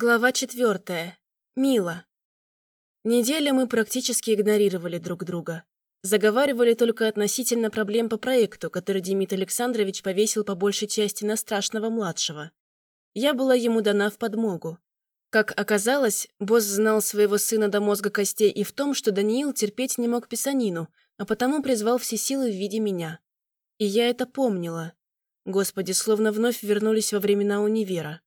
Глава четвертая. Мила. Неделю мы практически игнорировали друг друга. Заговаривали только относительно проблем по проекту, который Демид Александрович повесил по большей части на страшного младшего. Я была ему дана в подмогу. Как оказалось, босс знал своего сына до мозга костей и в том, что Даниил терпеть не мог писанину, а потому призвал все силы в виде меня. И я это помнила. Господи, словно вновь вернулись во времена универа.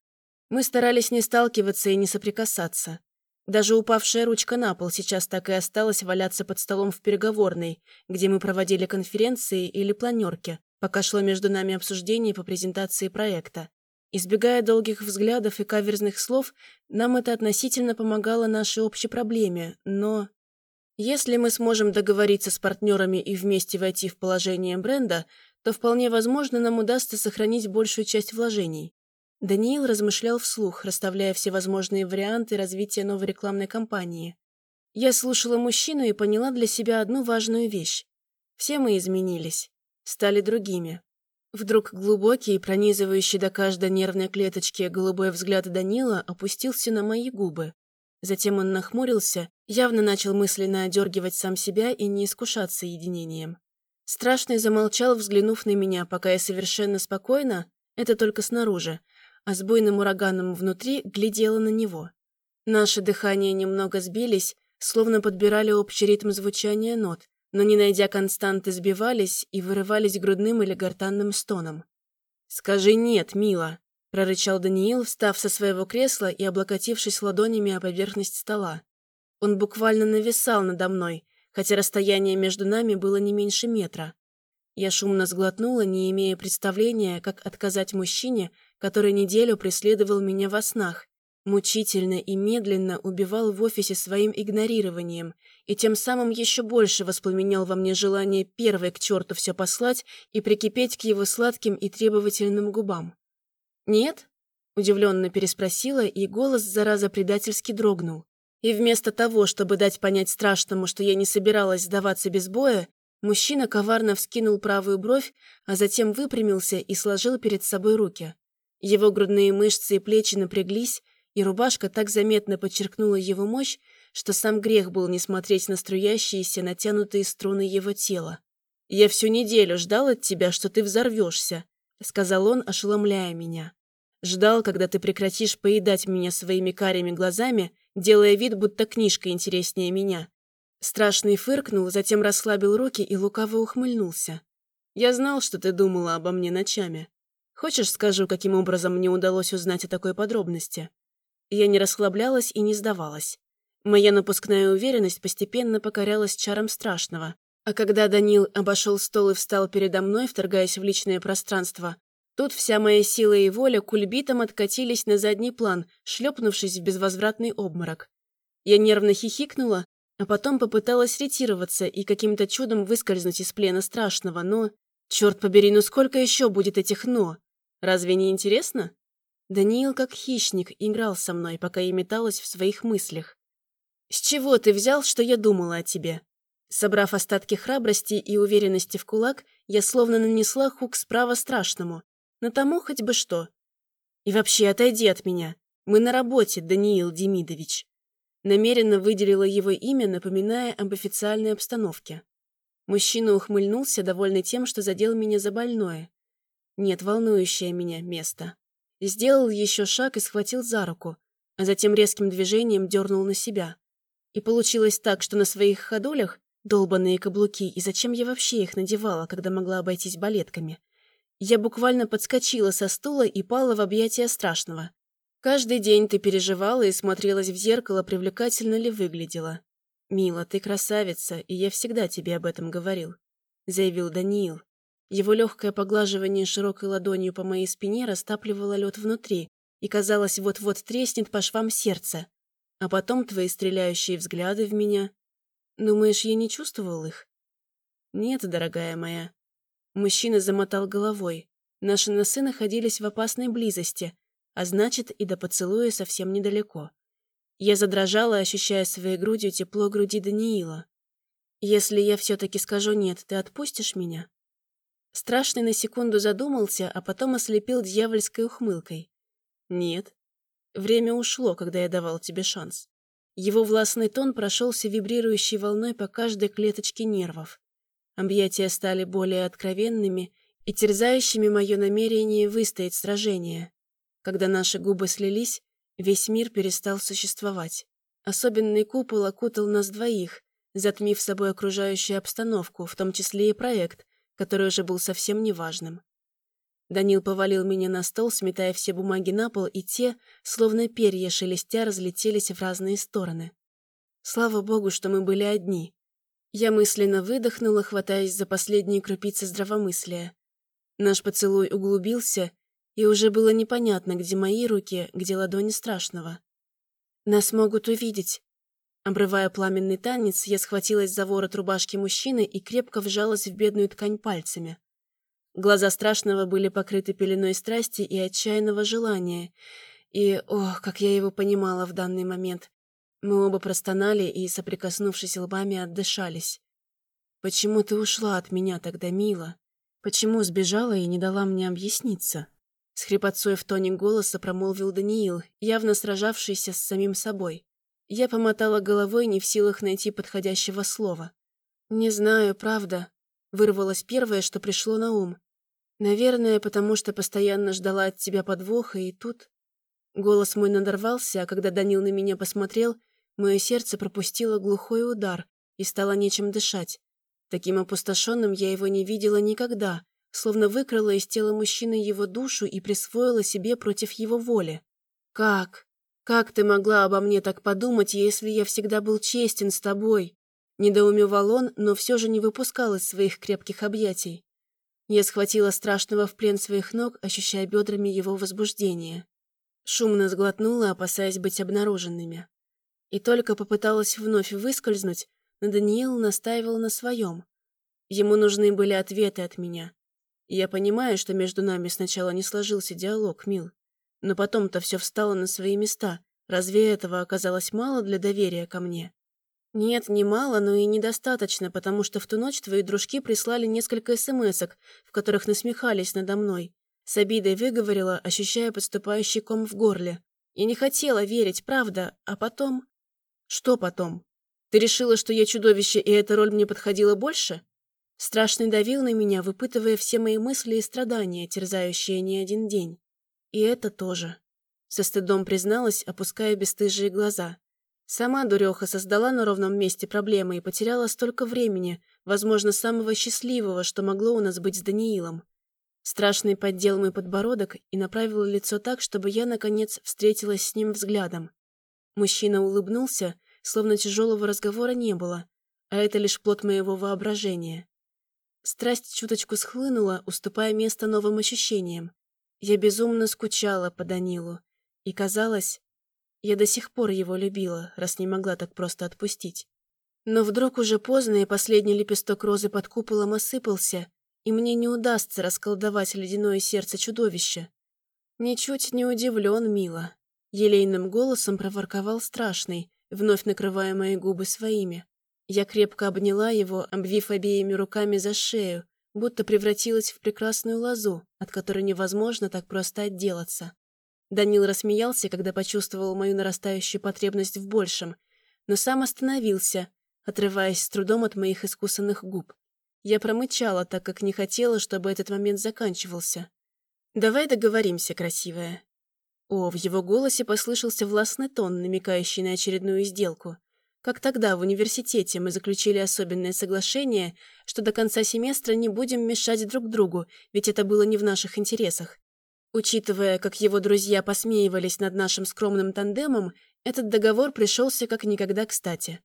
Мы старались не сталкиваться и не соприкасаться. Даже упавшая ручка на пол сейчас так и осталась валяться под столом в переговорной, где мы проводили конференции или планерки, пока шло между нами обсуждение по презентации проекта. Избегая долгих взглядов и каверзных слов, нам это относительно помогало нашей общей проблеме, но... Если мы сможем договориться с партнерами и вместе войти в положение бренда, то вполне возможно нам удастся сохранить большую часть вложений. Даниил размышлял вслух, расставляя всевозможные варианты развития новой рекламной кампании. Я слушала мужчину и поняла для себя одну важную вещь. Все мы изменились, стали другими. Вдруг глубокий, пронизывающий до каждой нервной клеточки голубой взгляд Данила опустился на мои губы. Затем он нахмурился, явно начал мысленно одергивать сам себя и не искушаться единением. Страшный замолчал, взглянув на меня, пока я совершенно спокойно, это только снаружи, а с буйным ураганом внутри глядела на него. Наши дыхания немного сбились, словно подбирали общий ритм звучания нот, но, не найдя константы, сбивались и вырывались грудным или гортанным стоном. «Скажи «нет», мила», — прорычал Даниил, встав со своего кресла и облокотившись ладонями о поверхность стола. Он буквально нависал надо мной, хотя расстояние между нами было не меньше метра. Я шумно сглотнула, не имея представления, как отказать мужчине, который неделю преследовал меня во снах, мучительно и медленно убивал в офисе своим игнорированием и тем самым еще больше воспламенял во мне желание первой к черту все послать и прикипеть к его сладким и требовательным губам. «Нет?» – удивленно переспросила, и голос, зараза, предательски дрогнул. И вместо того, чтобы дать понять страшному, что я не собиралась сдаваться без боя, мужчина коварно вскинул правую бровь, а затем выпрямился и сложил перед собой руки. Его грудные мышцы и плечи напряглись, и рубашка так заметно подчеркнула его мощь, что сам грех был не смотреть на струящиеся, натянутые струны его тела. «Я всю неделю ждал от тебя, что ты взорвешься», — сказал он, ошеломляя меня. «Ждал, когда ты прекратишь поедать меня своими карими глазами, делая вид, будто книжка интереснее меня». Страшный фыркнул, затем расслабил руки и лукаво ухмыльнулся. «Я знал, что ты думала обо мне ночами. Хочешь, скажу, каким образом мне удалось узнать о такой подробности? Я не расслаблялась и не сдавалась. Моя напускная уверенность постепенно покорялась чарам страшного. А когда Данил обошел стол и встал передо мной, вторгаясь в личное пространство, тут вся моя сила и воля кульбитом откатились на задний план, шлепнувшись в безвозвратный обморок. Я нервно хихикнула, а потом попыталась ретироваться и каким-то чудом выскользнуть из плена страшного, но... Черт побери, ну сколько еще будет этих «но»? Разве не интересно? Даниил, как хищник, играл со мной, пока я металась в своих мыслях. «С чего ты взял, что я думала о тебе?» Собрав остатки храбрости и уверенности в кулак, я словно нанесла хук справа страшному. На тому хоть бы что. И вообще, отойди от меня. Мы на работе, Даниил Демидович. Намеренно выделила его имя, напоминая об официальной обстановке. Мужчина ухмыльнулся, довольный тем, что задел меня за больное. Нет, волнующее меня место. Сделал еще шаг и схватил за руку, а затем резким движением дернул на себя. И получилось так, что на своих ходулях долбанные каблуки, и зачем я вообще их надевала, когда могла обойтись балетками? Я буквально подскочила со стула и пала в объятия страшного. Каждый день ты переживала и смотрелась в зеркало, привлекательно ли выглядела. «Мила, ты красавица, и я всегда тебе об этом говорил», — заявил Даниил. Его легкое поглаживание широкой ладонью по моей спине растапливало лед внутри, и казалось, вот-вот треснет по швам сердца. А потом твои стреляющие взгляды в меня. Думаешь, я не чувствовал их? Нет, дорогая моя. Мужчина замотал головой. Наши носы находились в опасной близости, а значит, и до поцелуя совсем недалеко. Я задрожала, ощущая своей грудью тепло груди Даниила. «Если я все-таки скажу «нет», ты отпустишь меня?» Страшный на секунду задумался, а потом ослепил дьявольской ухмылкой. «Нет». Время ушло, когда я давал тебе шанс. Его властный тон прошелся вибрирующей волной по каждой клеточке нервов. Объятия стали более откровенными и терзающими мое намерение выстоять сражение. Когда наши губы слились, весь мир перестал существовать. Особенный купол окутал нас двоих, затмив собой окружающую обстановку, в том числе и проект, который уже был совсем неважным. Данил повалил меня на стол, сметая все бумаги на пол, и те, словно перья шелестя, разлетелись в разные стороны. Слава богу, что мы были одни. Я мысленно выдохнула, хватаясь за последние крупицы здравомыслия. Наш поцелуй углубился, и уже было непонятно, где мои руки, где ладони страшного. Нас могут увидеть. Обрывая пламенный танец, я схватилась за ворот рубашки мужчины и крепко вжалась в бедную ткань пальцами. Глаза страшного были покрыты пеленой страсти и отчаянного желания. И, ох, как я его понимала в данный момент. Мы оба простонали и, соприкоснувшись лбами, отдышались. «Почему ты ушла от меня тогда, мила? Почему сбежала и не дала мне объясниться?» С хрипотцой в тоне голоса промолвил Даниил, явно сражавшийся с самим собой. Я помотала головой, не в силах найти подходящего слова. «Не знаю, правда», Вырвалось первое, что пришло на ум. Наверное, потому что постоянно ждала от тебя подвоха, и тут... Голос мой надорвался, а когда Данил на меня посмотрел, мое сердце пропустило глухой удар и стало нечем дышать. Таким опустошенным я его не видела никогда, словно выкрала из тела мужчины его душу и присвоила себе против его воли. «Как? Как ты могла обо мне так подумать, если я всегда был честен с тобой?» Недоумевал он, но все же не выпускал из своих крепких объятий. Я схватила страшного в плен своих ног, ощущая бедрами его возбуждение. Шумно сглотнула, опасаясь быть обнаруженными. И только попыталась вновь выскользнуть, но Даниил настаивал на своем. Ему нужны были ответы от меня. Я понимаю, что между нами сначала не сложился диалог, мил. Но потом-то все встало на свои места. Разве этого оказалось мало для доверия ко мне? «Нет, не мало, но и недостаточно, потому что в ту ночь твои дружки прислали несколько смс-ок, в которых насмехались надо мной. С обидой выговорила, ощущая подступающий ком в горле. Я не хотела верить, правда, а потом... Что потом? Ты решила, что я чудовище, и эта роль мне подходила больше? Страшный давил на меня, выпытывая все мои мысли и страдания, терзающие не один день. И это тоже. Со стыдом призналась, опуская бесстыжие глаза. Сама дуреха создала на ровном месте проблемы и потеряла столько времени, возможно, самого счастливого, что могло у нас быть с Даниилом. Страшный поддел мой подбородок и направил лицо так, чтобы я, наконец, встретилась с ним взглядом. Мужчина улыбнулся, словно тяжелого разговора не было, а это лишь плод моего воображения. Страсть чуточку схлынула, уступая место новым ощущениям. Я безумно скучала по Данилу, и, казалось, я до сих пор его любила, раз не могла так просто отпустить. Но вдруг уже поздно, и последний лепесток розы под куполом осыпался, и мне не удастся расколдовать ледяное сердце чудовища. Ничуть не удивлен, мило. Елейным голосом проворковал страшный, вновь накрывая мои губы своими. Я крепко обняла его, обвив обеими руками за шею, будто превратилась в прекрасную лозу, от которой невозможно так просто отделаться. Данил рассмеялся, когда почувствовал мою нарастающую потребность в большем, но сам остановился, отрываясь с трудом от моих искусанных губ. Я промычала, так как не хотела, чтобы этот момент заканчивался. «Давай договоримся, красивая». О, в его голосе послышался властный тон, намекающий на очередную сделку. Как тогда в университете мы заключили особенное соглашение, что до конца семестра не будем мешать друг другу, ведь это было не в наших интересах. Учитывая, как его друзья посмеивались над нашим скромным тандемом, этот договор пришелся как никогда кстати.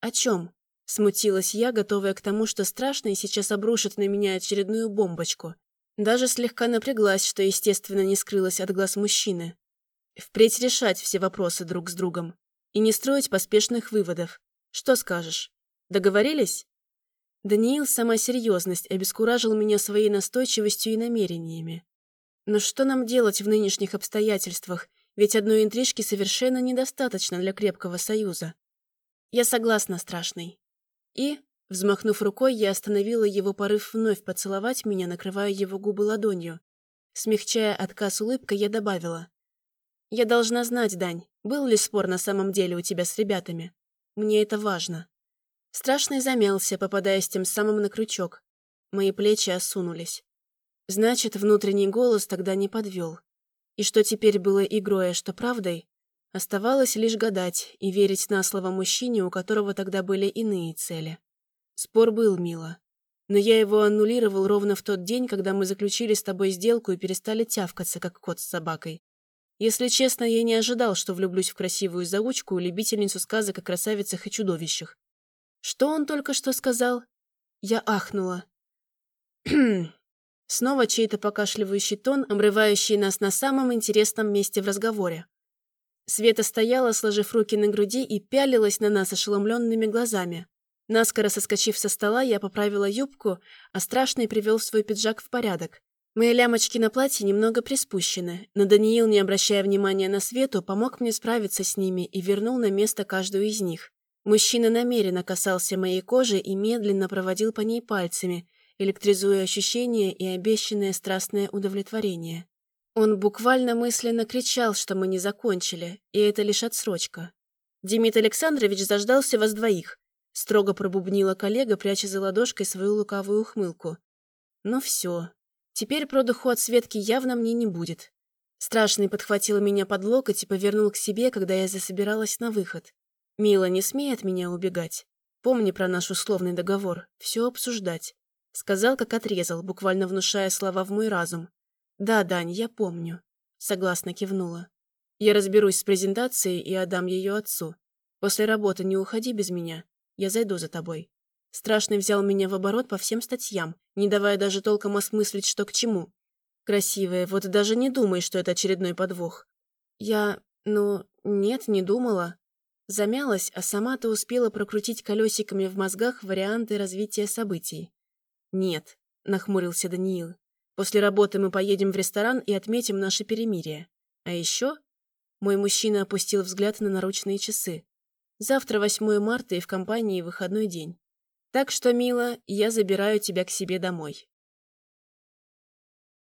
«О чем?» – смутилась я, готовая к тому, что страшный сейчас обрушит на меня очередную бомбочку. Даже слегка напряглась, что, естественно, не скрылась от глаз мужчины. Впредь решать все вопросы друг с другом. И не строить поспешных выводов. Что скажешь? Договорились? Даниил, сама серьезность, обескуражил меня своей настойчивостью и намерениями. Но что нам делать в нынешних обстоятельствах, ведь одной интрижки совершенно недостаточно для крепкого союза. Я согласна, страшный. И, взмахнув рукой, я остановила его порыв вновь поцеловать меня, накрывая его губы ладонью. Смягчая отказ улыбкой, я добавила. Я должна знать, Дань, был ли спор на самом деле у тебя с ребятами. Мне это важно. Страшный замялся, попадаясь тем самым на крючок. Мои плечи осунулись. Значит, внутренний голос тогда не подвел. И что теперь было игрой, а что правдой, оставалось лишь гадать и верить на слово мужчине, у которого тогда были иные цели. Спор был, мило. Но я его аннулировал ровно в тот день, когда мы заключили с тобой сделку и перестали тявкаться, как кот с собакой. Если честно, я не ожидал, что влюблюсь в красивую заучку и любительницу сказок о красавицах и чудовищах. Что он только что сказал? Я ахнула. Снова чей-то покашливающий тон, обрывающий нас на самом интересном месте в разговоре. Света стояла, сложив руки на груди, и пялилась на нас ошеломленными глазами. Наскоро соскочив со стола, я поправила юбку, а страшный привел свой пиджак в порядок. Мои лямочки на платье немного приспущены, но Даниил, не обращая внимания на Свету, помог мне справиться с ними и вернул на место каждую из них. Мужчина намеренно касался моей кожи и медленно проводил по ней пальцами, электризуя ощущение и обещанное страстное удовлетворение. Он буквально мысленно кричал, что мы не закончили, и это лишь отсрочка. Демид Александрович заждался вас двоих. Строго пробубнила коллега, пряча за ладошкой свою лукавую ухмылку. Ну все. Теперь продыху от Светки явно мне не будет. Страшный подхватил меня под локоть и повернул к себе, когда я засобиралась на выход. «Мила, не смей от меня убегать. Помни про наш условный договор. Все обсуждать». Сказал, как отрезал, буквально внушая слова в мой разум. «Да, Дань, я помню», — согласно кивнула. «Я разберусь с презентацией и отдам ее отцу. После работы не уходи без меня. Я зайду за тобой». Страшный взял меня в оборот по всем статьям, не давая даже толком осмыслить, что к чему. Красивая, вот даже не думай, что это очередной подвох. Я... ну... нет, не думала. Замялась, а сама-то успела прокрутить колесиками в мозгах варианты развития событий. «Нет», — нахмурился Даниил. «После работы мы поедем в ресторан и отметим наше перемирие. А еще...» Мой мужчина опустил взгляд на наручные часы. «Завтра 8 марта и в компании выходной день. Так что, мила, я забираю тебя к себе домой.